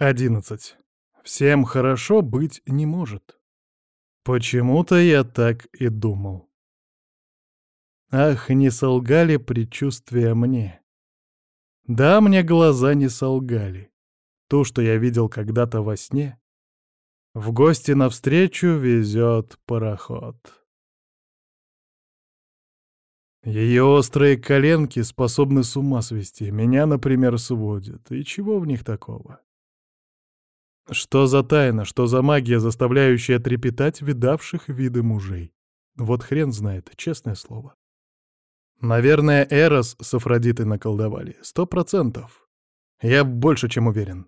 11. Всем хорошо быть не может. Почему-то я так и думал. Ах, не солгали предчувствия мне. Да, мне глаза не солгали. То, что я видел когда-то во сне, в гости навстречу везет пароход. Ее острые коленки способны с ума свести, меня, например, сводят. И чего в них такого? Что за тайна, что за магия, заставляющая трепетать видавших виды мужей? Вот хрен знает, честное слово. Наверное, Эрос с Афродитой наколдовали. Сто процентов. Я больше чем уверен.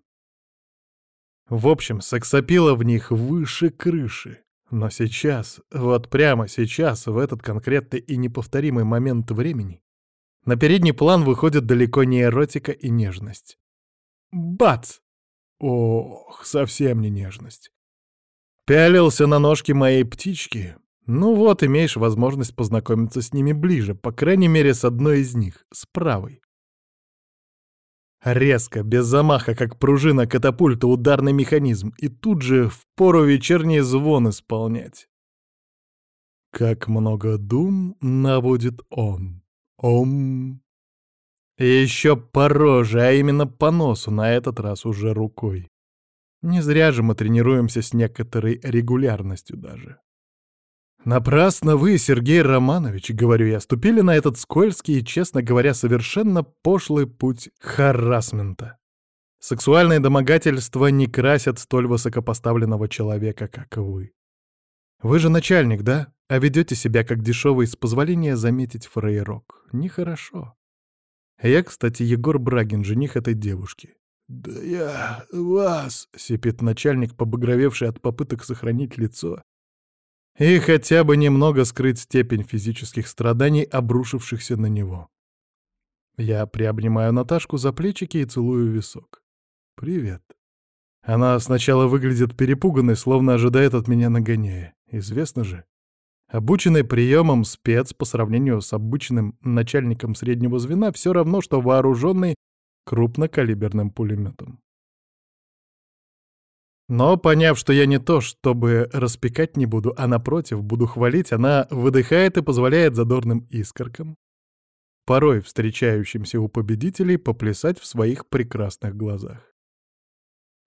В общем, сексапила в них выше крыши. Но сейчас, вот прямо сейчас, в этот конкретный и неповторимый момент времени, на передний план выходит далеко не эротика и нежность. Бац! Ох, совсем не нежность. Пялился на ножки моей птички. Ну вот, имеешь возможность познакомиться с ними ближе, по крайней мере, с одной из них, с правой. Резко, без замаха, как пружина катапульта, ударный механизм, и тут же в пору вечерний звон исполнять. Как много дум наводит он. Ом. И еще по роже, а именно по носу, на этот раз уже рукой. Не зря же мы тренируемся с некоторой регулярностью даже. Напрасно вы, Сергей Романович, говорю я, ступили на этот скользкий и, честно говоря, совершенно пошлый путь харасмента. Сексуальные домогательства не красят столь высокопоставленного человека, как вы. Вы же начальник, да? А ведете себя как дешевый, с позволения заметить фрейрок. Нехорошо. Я, кстати, Егор Брагин, жених этой девушки. «Да я вас!» — сипит начальник, побагровевший от попыток сохранить лицо и хотя бы немного скрыть степень физических страданий, обрушившихся на него. Я приобнимаю Наташку за плечики и целую висок. «Привет». Она сначала выглядит перепуганной, словно ожидает от меня нагоняя. Известно же. Обученный приемом спец по сравнению с обычным начальником среднего звена все равно, что вооруженный крупнокалиберным пулеметом. Но, поняв, что я не то, чтобы распекать не буду, а напротив, буду хвалить, она выдыхает и позволяет задорным искоркам, порой встречающимся у победителей, поплясать в своих прекрасных глазах.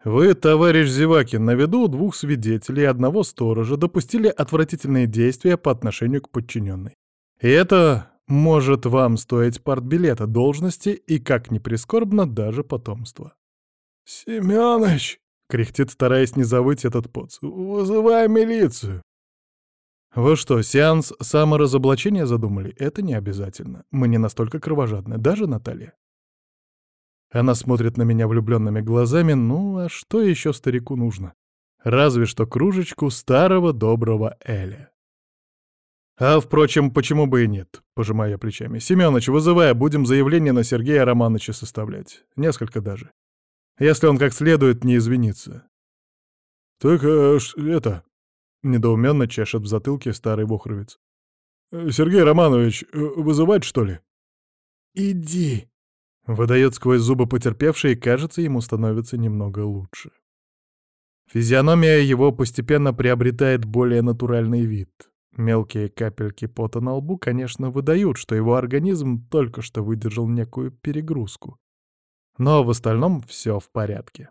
Вы, товарищ Зевакин, на виду двух свидетелей и одного сторожа допустили отвратительные действия по отношению к подчиненной. И это может вам стоить партбилета, должности и, как ни прискорбно, даже потомства. «Семёныч!» — кряхтит, стараясь не завыть этот поц. «Вызывай милицию!» Вы что, сеанс саморазоблачения задумали? Это не обязательно. Мы не настолько кровожадны, даже Наталья. Она смотрит на меня влюбленными глазами, ну а что еще старику нужно? Разве что кружечку старого доброго Эля. А, впрочем, почему бы и нет, пожимая плечами. Семёныч, вызывая, будем заявление на Сергея Романовича составлять. Несколько даже. Если он как следует не извинится. Так, э, это... Недоуменно чешет в затылке старый бухровец. «Сергей Романович, э, вызывать, что ли?» «Иди!» Выдает сквозь зубы потерпевший, и, кажется, ему становится немного лучше. Физиономия его постепенно приобретает более натуральный вид. Мелкие капельки пота на лбу, конечно, выдают, что его организм только что выдержал некую перегрузку. Но в остальном все в порядке.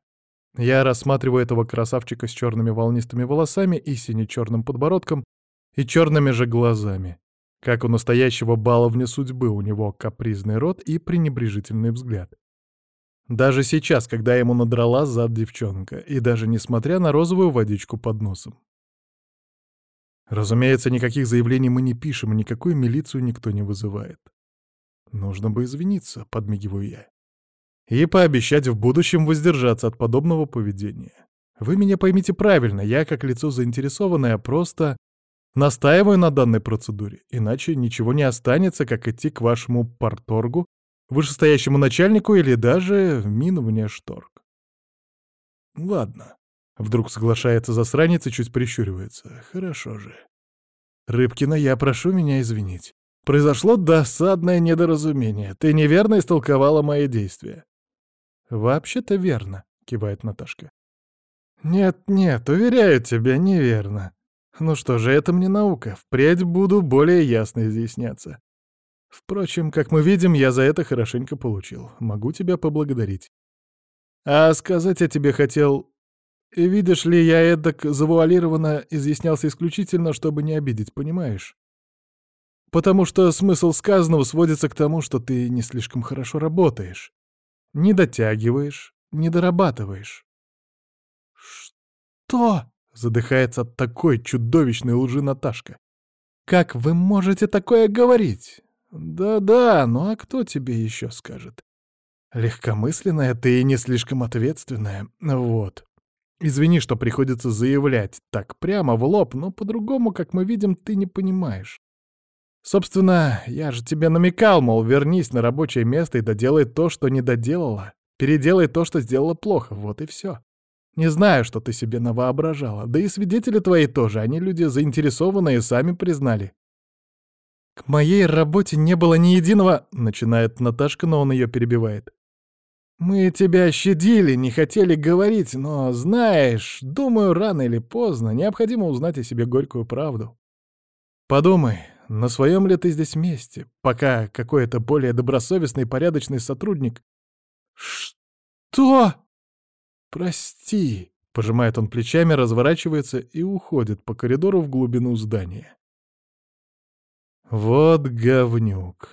Я рассматриваю этого красавчика с черными волнистыми волосами и сине-черным подбородком и черными же глазами. Как у настоящего баловня судьбы, у него капризный рот и пренебрежительный взгляд. Даже сейчас, когда ему надрала зад девчонка, и даже несмотря на розовую водичку под носом. Разумеется, никаких заявлений мы не пишем, и никакую милицию никто не вызывает. Нужно бы извиниться, подмигиваю я. И пообещать в будущем воздержаться от подобного поведения. Вы меня поймите правильно, я как лицо заинтересованное просто Настаиваю на данной процедуре, иначе ничего не останется, как идти к вашему порторгу, вышестоящему начальнику или даже минвнешторг. Ладно. Вдруг соглашается засранец и чуть прищуривается. Хорошо же. Рыбкина, я прошу меня извинить. Произошло досадное недоразумение. Ты неверно истолковала мои действия. Вообще-то верно, — кивает Наташка. «Нет-нет, уверяю тебя, неверно. Ну что же, это мне наука. Впредь буду более ясно изъясняться. Впрочем, как мы видим, я за это хорошенько получил. Могу тебя поблагодарить. А сказать я тебе хотел... Видишь ли, я эдак завуалированно изъяснялся исключительно, чтобы не обидеть, понимаешь? Потому что смысл сказанного сводится к тому, что ты не слишком хорошо работаешь. Не дотягиваешь, не дорабатываешь. «Что?» — задыхается от такой чудовищной лжи Наташка. «Как вы можете такое говорить?» «Да-да, ну а кто тебе еще скажет?» «Легкомысленная ты и не слишком ответственная. Вот. Извини, что приходится заявлять так прямо в лоб, но по-другому, как мы видим, ты не понимаешь. Собственно, я же тебе намекал, мол, вернись на рабочее место и доделай то, что не доделала. Переделай то, что сделала плохо, вот и все. Не знаю, что ты себе навоображала. Да и свидетели твои тоже, они люди заинтересованные, сами признали. К моей работе не было ни единого... Начинает Наташка, но он ее перебивает. Мы тебя щадили, не хотели говорить, но, знаешь, думаю, рано или поздно необходимо узнать о себе горькую правду. Подумай, на своем ли ты здесь месте, пока какой-то более добросовестный порядочный сотрудник... Что? «Прости», — пожимает он плечами, разворачивается и уходит по коридору в глубину здания. Вот говнюк.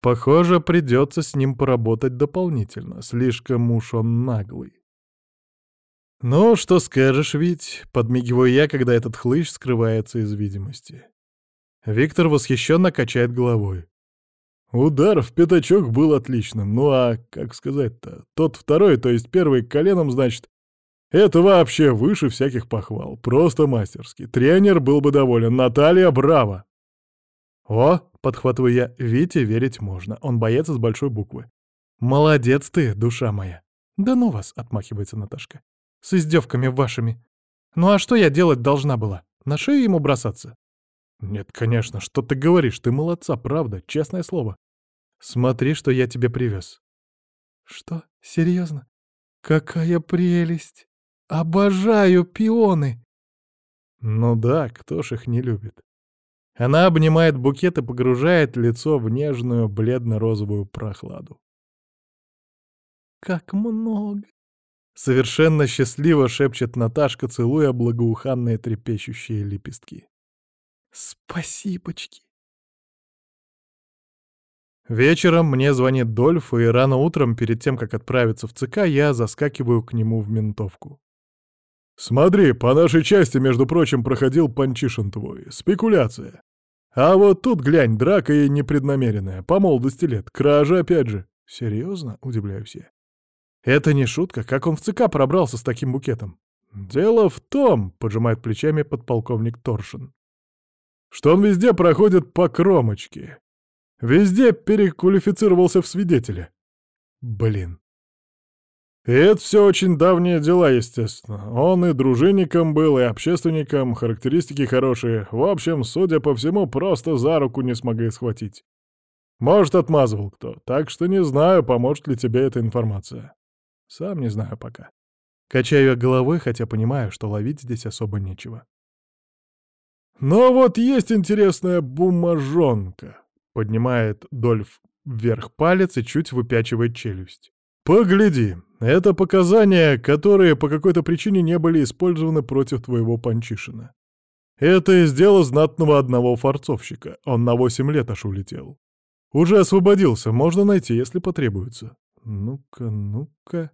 Похоже, придется с ним поработать дополнительно, слишком уж он наглый. «Ну, что скажешь, Вить?» — подмигиваю я, когда этот хлыщ скрывается из видимости. Виктор восхищенно качает головой. Удар в пятачок был отличным. Ну а, как сказать-то, тот второй, то есть первый коленом, значит, это вообще выше всяких похвал. Просто мастерски. Тренер был бы доволен. Наталья, браво! О, подхватываю я, Вите верить можно. Он боец с большой буквы. Молодец ты, душа моя. Да ну вас, отмахивается Наташка. С издевками вашими. Ну а что я делать должна была? На шею ему бросаться? «Нет, конечно, что ты говоришь? Ты молодца, правда, честное слово. Смотри, что я тебе привез». «Что? Серьезно? Какая прелесть! Обожаю пионы!» «Ну да, кто ж их не любит?» Она обнимает букет и погружает лицо в нежную бледно-розовую прохладу. «Как много!» Совершенно счастливо шепчет Наташка, целуя благоуханные трепещущие лепестки. Спасибочки. Вечером мне звонит Дольф, и рано утром, перед тем, как отправиться в ЦК, я заскакиваю к нему в ментовку. «Смотри, по нашей части, между прочим, проходил Панчишин твой. Спекуляция. А вот тут, глянь, драка и непреднамеренная. По молодости лет. Кража опять же. Серьезно?» — удивляюсь я. «Это не шутка. Как он в ЦК пробрался с таким букетом?» «Дело в том», — поджимает плечами подполковник Торшин, что он везде проходит по кромочке. Везде переквалифицировался в свидетеля. Блин. И это все очень давние дела, естественно. Он и дружинником был, и общественником, характеристики хорошие. В общем, судя по всему, просто за руку не смогли схватить. Может, отмазывал кто. Так что не знаю, поможет ли тебе эта информация. Сам не знаю пока. Качаю я головой, хотя понимаю, что ловить здесь особо нечего. «Но вот есть интересная бумажонка», — поднимает Дольф вверх палец и чуть выпячивает челюсть. «Погляди, это показания, которые по какой-то причине не были использованы против твоего Панчишина. Это из дела знатного одного форцовщика, он на восемь лет аж улетел. Уже освободился, можно найти, если потребуется. Ну-ка, ну-ка...»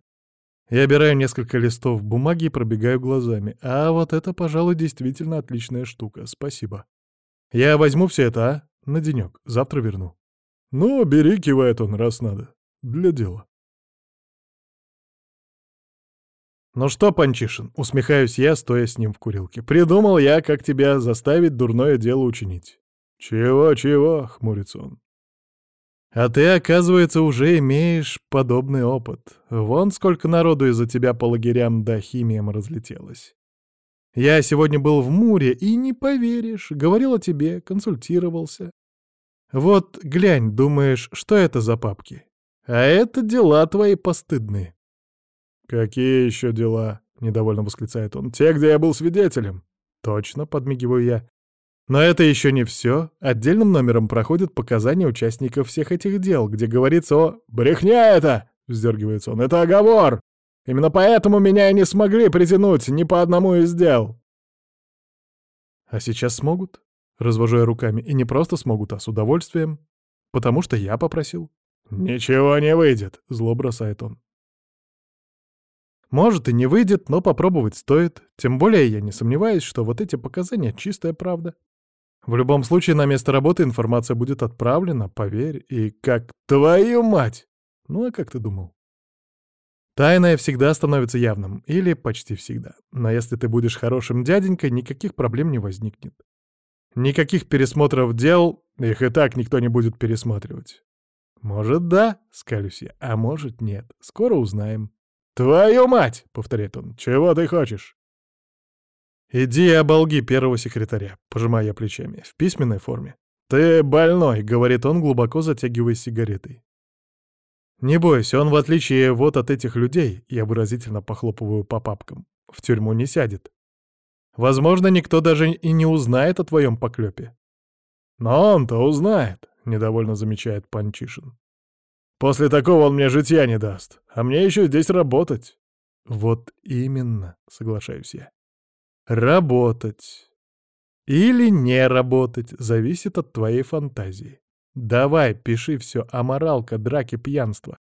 Я обираю несколько листов бумаги и пробегаю глазами. А вот это, пожалуй, действительно отличная штука. Спасибо. Я возьму все это, а? На денек. Завтра верну. Ну, бери, кивает он, раз надо. Для дела. «Ну что, Панчишин?» — усмехаюсь я, стоя с ним в курилке. «Придумал я, как тебя заставить дурное дело учинить». «Чего-чего?» — хмурится он. А ты, оказывается, уже имеешь подобный опыт. Вон сколько народу из-за тебя по лагерям да химиям разлетелось. Я сегодня был в Муре, и не поверишь, говорил о тебе, консультировался. Вот глянь, думаешь, что это за папки? А это дела твои постыдные. «Какие еще дела?» — недовольно восклицает он. «Те, где я был свидетелем». «Точно», — подмигиваю я. Но это еще не все. Отдельным номером проходят показания участников всех этих дел, где говорится о «брехня это!» — вздергивается он. «Это оговор! Именно поэтому меня и не смогли притянуть ни по одному из дел!» А сейчас смогут? Развожу я руками. И не просто смогут, а с удовольствием. Потому что я попросил. «Ничего не выйдет», — зло бросает он. Может и не выйдет, но попробовать стоит. Тем более я не сомневаюсь, что вот эти показания — чистая правда. В любом случае на место работы информация будет отправлена, поверь, и как твою мать! Ну а как ты думал? Тайное всегда становится явным, или почти всегда. Но если ты будешь хорошим дяденькой, никаких проблем не возникнет. Никаких пересмотров дел, их и так никто не будет пересматривать. Может, да, скалюсь я, а может, нет. Скоро узнаем. «Твою мать!» — повторяет он. «Чего ты хочешь?» «Иди и оболги первого секретаря», — пожимая плечами, в письменной форме. «Ты больной», — говорит он, глубоко затягиваясь сигаретой. «Не бойся, он, в отличие вот от этих людей, я выразительно похлопываю по папкам, в тюрьму не сядет. Возможно, никто даже и не узнает о твоем поклепе». «Но он-то узнает», — недовольно замечает Панчишин. «После такого он мне житья не даст, а мне еще здесь работать». «Вот именно», — соглашаюсь я. Работать. Или не работать, зависит от твоей фантазии. Давай, пиши все, аморалка, драки, пьянство.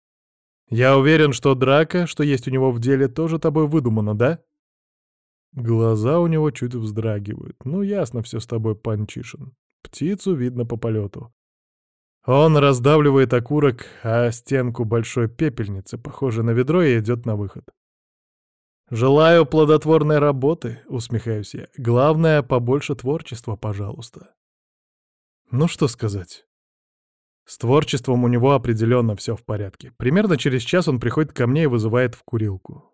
Я уверен, что драка, что есть у него в деле, тоже тобой выдумана, да? Глаза у него чуть вздрагивают. Ну, ясно все с тобой, Панчишин. Птицу видно по полету. Он раздавливает окурок о стенку большой пепельницы, похожей на ведро, и идет на выход. «Желаю плодотворной работы», — усмехаюсь я. «Главное, побольше творчества, пожалуйста». Ну что сказать. С творчеством у него определенно все в порядке. Примерно через час он приходит ко мне и вызывает в курилку.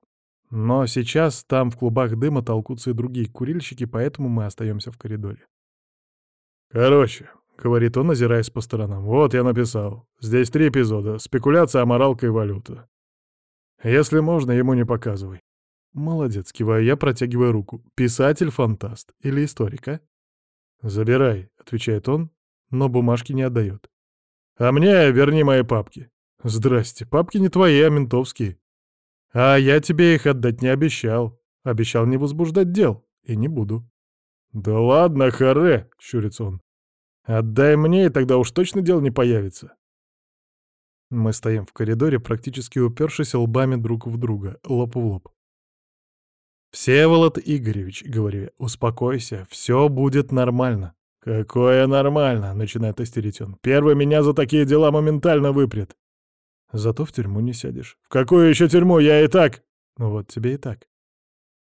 Но сейчас там в клубах дыма толкутся и другие курильщики, поэтому мы остаемся в коридоре. «Короче», — говорит он, озираясь по сторонам, — «вот я написал. Здесь три эпизода. Спекуляция, аморалка и валюта. Если можно, ему не показывай. Молодец, киваю я, протягивая руку. Писатель-фантаст или историк, а? Забирай, отвечает он, но бумажки не отдает. А мне верни мои папки. Здрасте, папки не твои, а ментовские. А я тебе их отдать не обещал. Обещал не возбуждать дел. И не буду. Да ладно, харе, щурится он. Отдай мне, и тогда уж точно дел не появится. Мы стоим в коридоре, практически упершись лбами друг в друга, лоб в лоб. «Всеволод Игоревич», — говорю я, — «успокойся, все будет нормально». «Какое нормально?» — начинает истерить он. «Первый меня за такие дела моментально выпрет». «Зато в тюрьму не сядешь». «В какую еще тюрьму? Я и так...» «Ну вот тебе и так».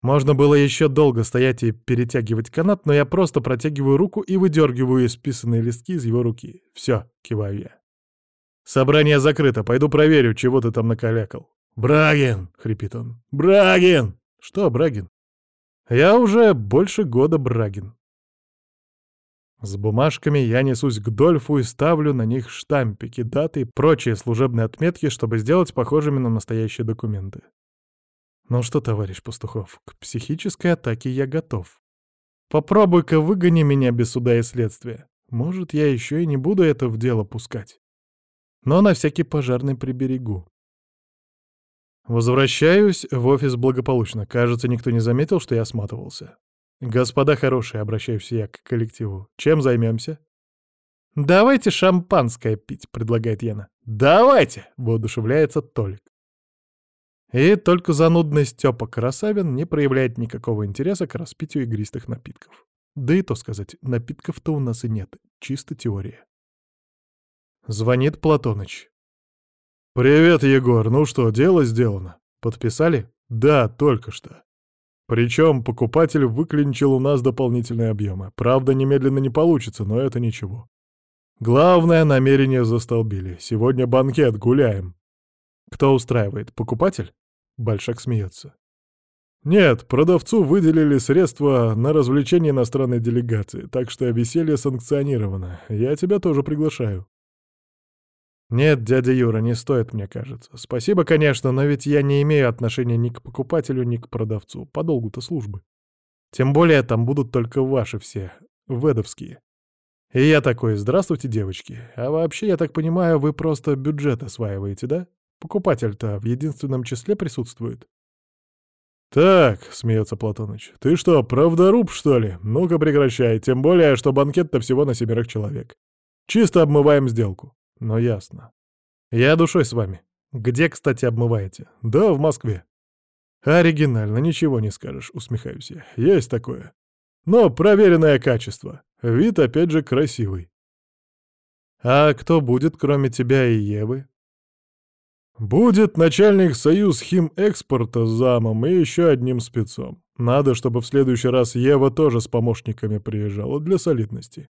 Можно было еще долго стоять и перетягивать канат, но я просто протягиваю руку и выдергиваю исписанные листки из его руки. «Все», — киваю я. «Собрание закрыто, пойду проверю, чего ты там накалякал». «Брагин!» — хрипит он. «Брагин!» Что, Брагин? Я уже больше года Брагин. С бумажками я несусь к Дольфу и ставлю на них штампики, даты и прочие служебные отметки, чтобы сделать похожими на настоящие документы. Ну что, товарищ Пастухов, к психической атаке я готов. Попробуй-ка выгони меня без суда и следствия. Может, я еще и не буду это в дело пускать. Но на всякий пожарный приберегу. Возвращаюсь в офис благополучно. Кажется, никто не заметил, что я сматывался. Господа хорошие, обращаюсь я к коллективу. Чем займемся? «Давайте шампанское пить», — предлагает Яна. «Давайте!» — воодушевляется Толик. И только занудный Степа Красавин не проявляет никакого интереса к распитию игристых напитков. Да и то сказать, напитков-то у нас и нет, чисто теория. Звонит Платоныч. «Привет, Егор. Ну что, дело сделано. Подписали?» «Да, только что. Причем покупатель выклинчил у нас дополнительные объемы. Правда, немедленно не получится, но это ничего. Главное, намерение застолбили. Сегодня банкет, гуляем. Кто устраивает? Покупатель?» Большак смеется. «Нет, продавцу выделили средства на развлечение иностранной делегации, так что веселье санкционировано. Я тебя тоже приглашаю». «Нет, дядя Юра, не стоит, мне кажется. Спасибо, конечно, но ведь я не имею отношения ни к покупателю, ни к продавцу. По долгу-то службы. Тем более там будут только ваши все, ведовские. И я такой, здравствуйте, девочки. А вообще, я так понимаю, вы просто бюджет осваиваете, да? Покупатель-то в единственном числе присутствует. «Так», — смеется Платоныч, — «ты что, правдоруб, что ли? Ну-ка прекращай, тем более, что банкет-то всего на семерых человек. Чисто обмываем сделку». Но ясно. Я душой с вами. Где, кстати, обмываете? Да, в Москве. Оригинально, ничего не скажешь, усмехаюсь я. Есть такое. Но проверенное качество. Вид, опять же, красивый. А кто будет, кроме тебя и Евы? Будет начальник союз химэкспорта замом и еще одним спецом. Надо, чтобы в следующий раз Ева тоже с помощниками приезжала для солидности.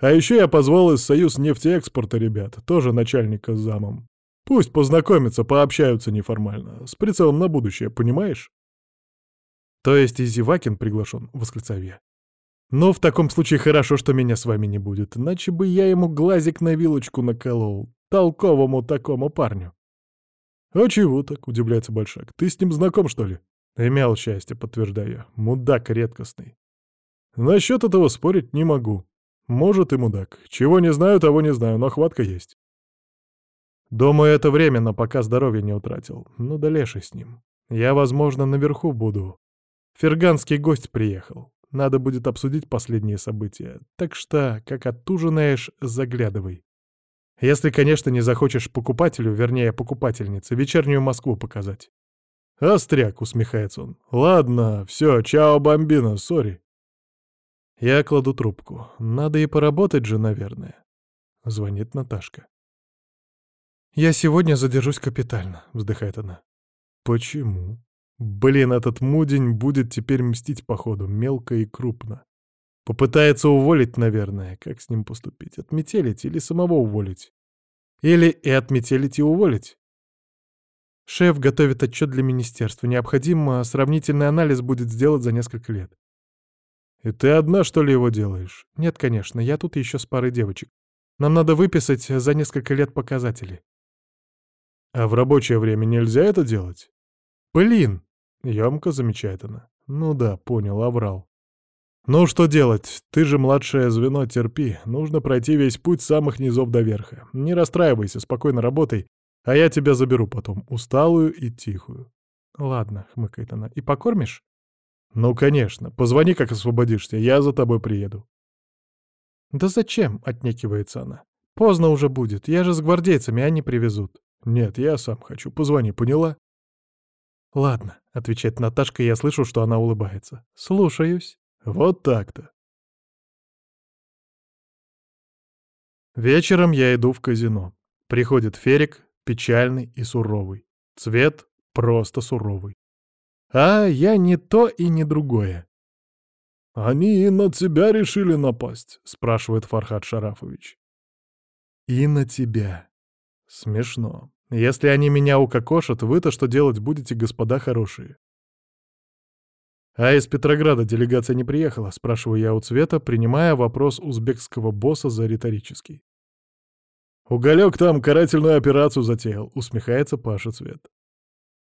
А еще я позвал из Союз нефтеэкспорта ребят, тоже начальника с замом. Пусть познакомятся, пообщаются неформально, с прицелом на будущее, понимаешь? То есть и Зевакин приглашен, восклицаю я. Но в таком случае хорошо, что меня с вами не будет, иначе бы я ему глазик на вилочку наколол, толковому такому парню. «А чего так?» — удивляется Большак. «Ты с ним знаком, что ли?» «Имел счастье», — подтверждаю. «Мудак редкостный». «Насчет этого спорить не могу. Может и мудак. Чего не знаю, того не знаю, но хватка есть. Думаю, это временно, пока здоровье не утратил. Ну да леший с ним. Я, возможно, наверху буду. Ферганский гость приехал. Надо будет обсудить последние события. Так что, как отужинаешь, заглядывай. Если, конечно, не захочешь покупателю, вернее, покупательнице, вечернюю Москву показать. «Остряк», — усмехается он. «Ладно, все, чао, бомбина, сори». Я кладу трубку. Надо и поработать же, наверное. Звонит Наташка. «Я сегодня задержусь капитально», — вздыхает она. «Почему?» «Блин, этот мудень будет теперь мстить походу, мелко и крупно. Попытается уволить, наверное. Как с ним поступить? Отметелить или самого уволить? Или и отметелить, и уволить?» Шеф готовит отчет для министерства. Необходимо сравнительный анализ будет сделать за несколько лет. «И ты одна, что ли, его делаешь?» «Нет, конечно, я тут еще с парой девочек. Нам надо выписать за несколько лет показатели». «А в рабочее время нельзя это делать?» «Блин!» — емко замечает она. «Ну да, понял, оврал. Ну что делать? Ты же младшее звено, терпи. Нужно пройти весь путь с самых низов до верха. Не расстраивайся, спокойно работай, а я тебя заберу потом, усталую и тихую». «Ладно», — хмыкает она. «И покормишь?» «Ну, конечно. Позвони, как освободишься. Я за тобой приеду». «Да зачем?» — отнекивается она. «Поздно уже будет. Я же с гвардейцами, они привезут». «Нет, я сам хочу. Позвони, поняла?» «Ладно», — отвечает Наташка, и я слышу, что она улыбается. «Слушаюсь». «Вот так-то». Вечером я иду в казино. Приходит Ферик, печальный и суровый. Цвет просто суровый. А я не то и не другое. «Они и на тебя решили напасть?» — спрашивает Фархад Шарафович. «И на тебя. Смешно. Если они меня укокошат, вы-то что делать будете, господа хорошие?» «А из Петрограда делегация не приехала?» — спрашиваю я у Цвета, принимая вопрос узбекского босса за риторический. «Уголек там карательную операцию затеял», — усмехается Паша Цвет.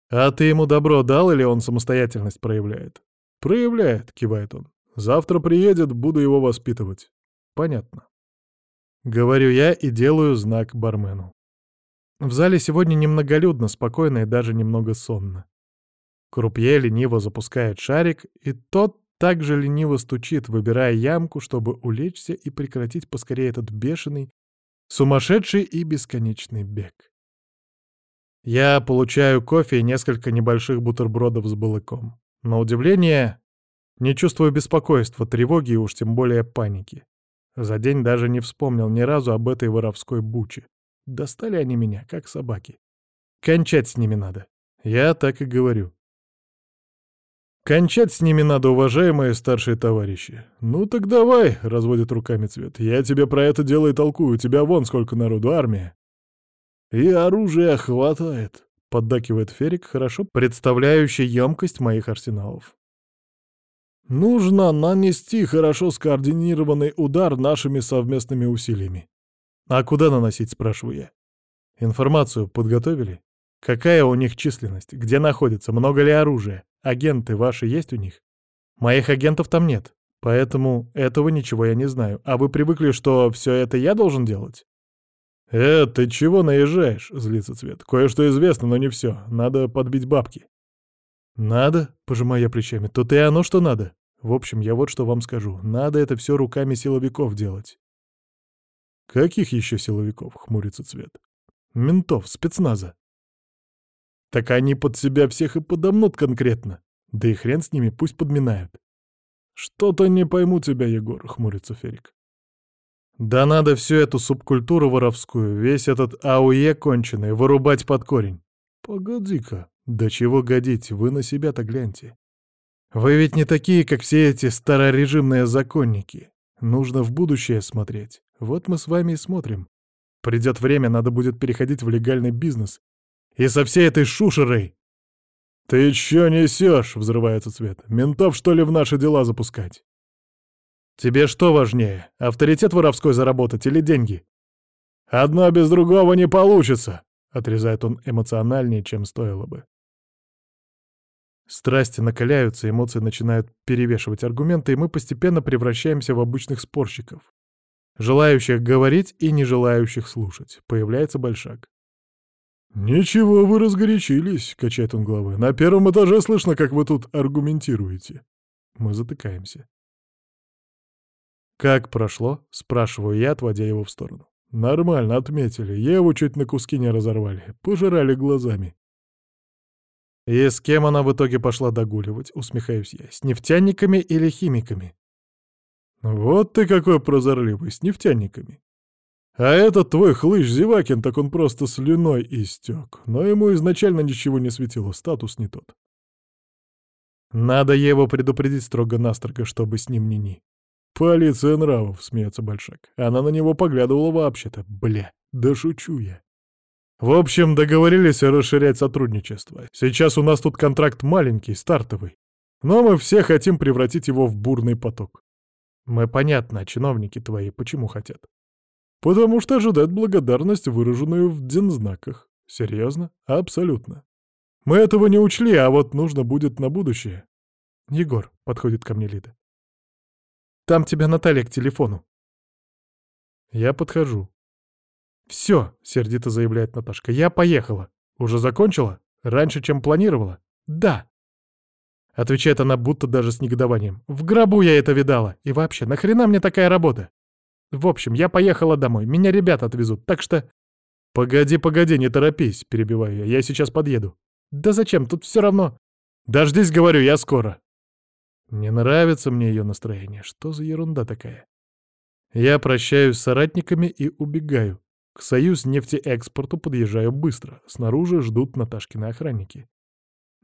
«А ты ему добро дал или он самостоятельность проявляет?» «Проявляет», — кивает он. «Завтра приедет, буду его воспитывать». «Понятно». Говорю я и делаю знак бармену. В зале сегодня немноголюдно, спокойно и даже немного сонно. Крупье лениво запускает шарик, и тот также лениво стучит, выбирая ямку, чтобы улечься и прекратить поскорее этот бешеный, сумасшедший и бесконечный бег. Я получаю кофе и несколько небольших бутербродов с балыком. На удивление, не чувствую беспокойства, тревоги и уж тем более паники. За день даже не вспомнил ни разу об этой воровской буче. Достали они меня, как собаки. Кончать с ними надо. Я так и говорю. Кончать с ними надо, уважаемые старшие товарищи. Ну так давай, разводит руками цвет. Я тебе про это дело и толкую. У тебя вон сколько народу, армия. «И оружия хватает», — поддакивает Ферик, хорошо представляющий емкость моих арсеналов. «Нужно нанести хорошо скоординированный удар нашими совместными усилиями». «А куда наносить?» — спрашиваю я. Информацию подготовили? Какая у них численность? Где находится? Много ли оружия? Агенты ваши есть у них? Моих агентов там нет, поэтому этого ничего я не знаю. А вы привыкли, что все это я должен делать? «Э, ты чего наезжаешь?» — злится Цвет. «Кое-что известно, но не все. Надо подбить бабки». «Надо?» — пожимая плечами. «То и оно, что надо. В общем, я вот что вам скажу. Надо это все руками силовиков делать». «Каких еще силовиков?» — хмурится Цвет. «Ментов, спецназа». «Так они под себя всех и подомнут конкретно. Да и хрен с ними, пусть подминают». «Что-то не пойму тебя, Егор», — хмурится Ферик. Да надо всю эту субкультуру воровскую, весь этот АУЕ конченый, вырубать под корень. Погоди-ка, да чего годить, вы на себя-то гляньте. Вы ведь не такие, как все эти старорежимные законники. Нужно в будущее смотреть. Вот мы с вами и смотрим. Придет время, надо будет переходить в легальный бизнес. И со всей этой шушерой... «Ты чё несёшь?» — взрывается Цвет. «Ментов, что ли, в наши дела запускать?» Тебе что важнее, авторитет воровской заработать или деньги? Одно без другого не получится, отрезает он эмоциональнее, чем стоило бы. Страсти накаляются, эмоции начинают перевешивать аргументы, и мы постепенно превращаемся в обычных спорщиков. Желающих говорить и не желающих слушать. Появляется большак. «Ничего, вы разгорячились», — качает он головой. «На первом этаже слышно, как вы тут аргументируете». Мы затыкаемся. «Как прошло?» — спрашиваю я, отводя его в сторону. «Нормально, отметили. Еву чуть на куски не разорвали. Пожирали глазами». «И с кем она в итоге пошла догуливать?» — усмехаюсь я. «С нефтяниками или химиками?» «Вот ты какой прозорливый, с нефтяниками. А этот твой хлыщ Зевакин, так он просто слюной истек. Но ему изначально ничего не светило, статус не тот. Надо его предупредить строго-настрого, чтобы с ним ни-ни. «Полиция нравов», — смеется Большак. Она на него поглядывала вообще-то. Бля, да шучу я. В общем, договорились расширять сотрудничество. Сейчас у нас тут контракт маленький, стартовый. Но мы все хотим превратить его в бурный поток. Мы понятно, чиновники твои почему хотят. Потому что ожидают благодарность, выраженную в дензнаках. Серьезно? Абсолютно. Мы этого не учли, а вот нужно будет на будущее. Егор, подходит ко мне Лида. Там тебя Наталья к телефону. Я подхожу. «Все», — сердито заявляет Наташка, — «я поехала. Уже закончила? Раньше, чем планировала?» «Да». Отвечает она будто даже с негодованием. «В гробу я это видала. И вообще, нахрена мне такая работа? В общем, я поехала домой. Меня ребята отвезут, так что...» «Погоди, погоди, не торопись», — перебиваю я. «Я сейчас подъеду». «Да зачем? Тут все равно...» «Дождись, говорю, я скоро». Не нравится мне ее настроение. Что за ерунда такая? Я прощаюсь с соратниками и убегаю. К союз нефтеэкспорту подъезжаю быстро. Снаружи ждут Наташкины охранники.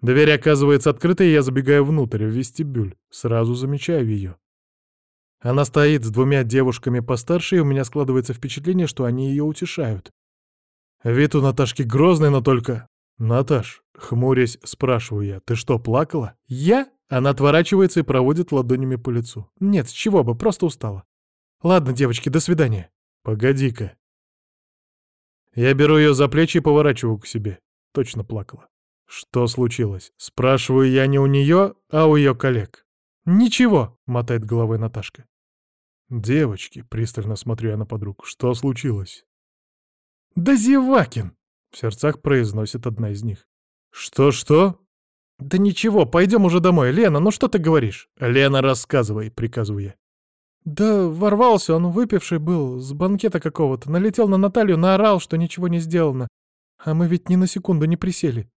Дверь оказывается открытой, я забегаю внутрь, в вестибюль. Сразу замечаю ее. Она стоит с двумя девушками постарше, и у меня складывается впечатление, что они ее утешают. Вид у Наташки грозный, но только... «Наташ», — хмурясь, спрашиваю я, — «ты что, плакала?» «Я?» Она отворачивается и проводит ладонями по лицу. Нет, с чего бы, просто устала. Ладно, девочки, до свидания. Погоди-ка. Я беру ее за плечи и поворачиваю к себе. Точно плакала. Что случилось? Спрашиваю я не у нее, а у ее коллег. Ничего, мотает головой Наташка. Девочки, пристально смотрю я на подругу. Что случилось? Да Зевакин! В сердцах произносит одна из них. Что-что? «Да ничего, пойдем уже домой. Лена, ну что ты говоришь?» «Лена, рассказывай», — приказываю я. «Да ворвался он, выпивший был, с банкета какого-то, налетел на Наталью, наорал, что ничего не сделано. А мы ведь ни на секунду не присели».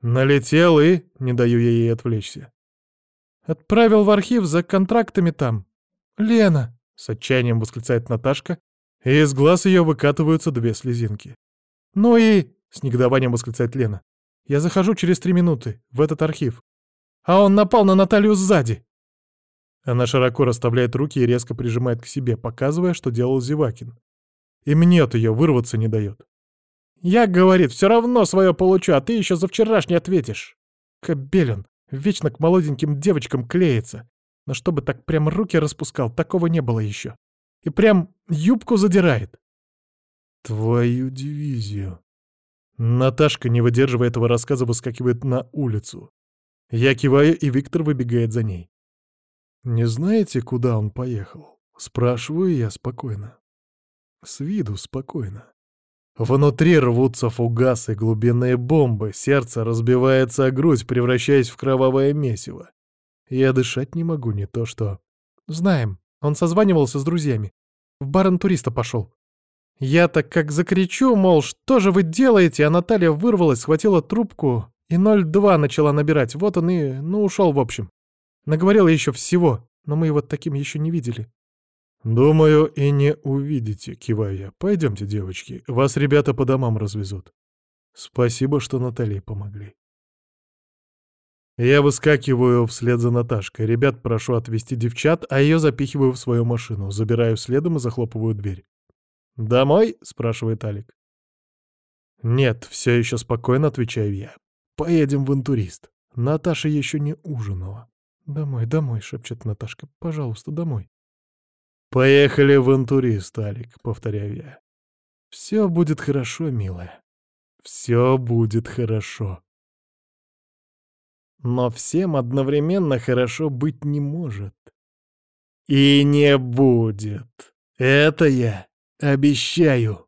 «Налетел и...» — не даю я ей отвлечься. «Отправил в архив за контрактами там. Лена!» — с отчаянием восклицает Наташка, и из глаз ее выкатываются две слезинки. «Ну и...» — с негодованием восклицает Лена. Я захожу через три минуты в этот архив. А он напал на Наталью сзади. Она широко расставляет руки и резко прижимает к себе, показывая, что делал Зевакин. И мнет ее, вырваться не дает. «Я, — говорит, — все равно свое получу, а ты еще за вчерашний ответишь». Кобелин вечно к молоденьким девочкам клеится. Но чтобы так прям руки распускал, такого не было еще. И прям юбку задирает. Твою дивизию. Наташка, не выдерживая этого рассказа, выскакивает на улицу. Я киваю, и Виктор выбегает за ней. «Не знаете, куда он поехал?» Спрашиваю я спокойно. С виду спокойно. Внутри рвутся фугасы, глубинные бомбы, сердце разбивается о грудь, превращаясь в кровавое месиво. Я дышать не могу, не то что... Знаем, он созванивался с друзьями. В бар туриста пошел. Я так как закричу, мол, что же вы делаете, а Наталья вырвалась, схватила трубку и 02 начала набирать. Вот он и, ну, ушел в общем. Наговорила еще всего, но мы его таким еще не видели. «Думаю, и не увидите», — киваю я. «Пойдемте, девочки, вас ребята по домам развезут». «Спасибо, что Наталье помогли». Я выскакиваю вслед за Наташкой. Ребят прошу отвезти девчат, а ее запихиваю в свою машину. Забираю следом и захлопываю дверь. «Домой?» — спрашивает Алик. «Нет, все еще спокойно», — отвечаю я. «Поедем в интурист. Наташа еще не ужинала». «Домой, домой», — шепчет Наташка. «Пожалуйста, домой». «Поехали в интурист, Алик», — повторяю я. «Все будет хорошо, милая. Все будет хорошо». Но всем одновременно хорошо быть не может. И не будет. Это я обещаю.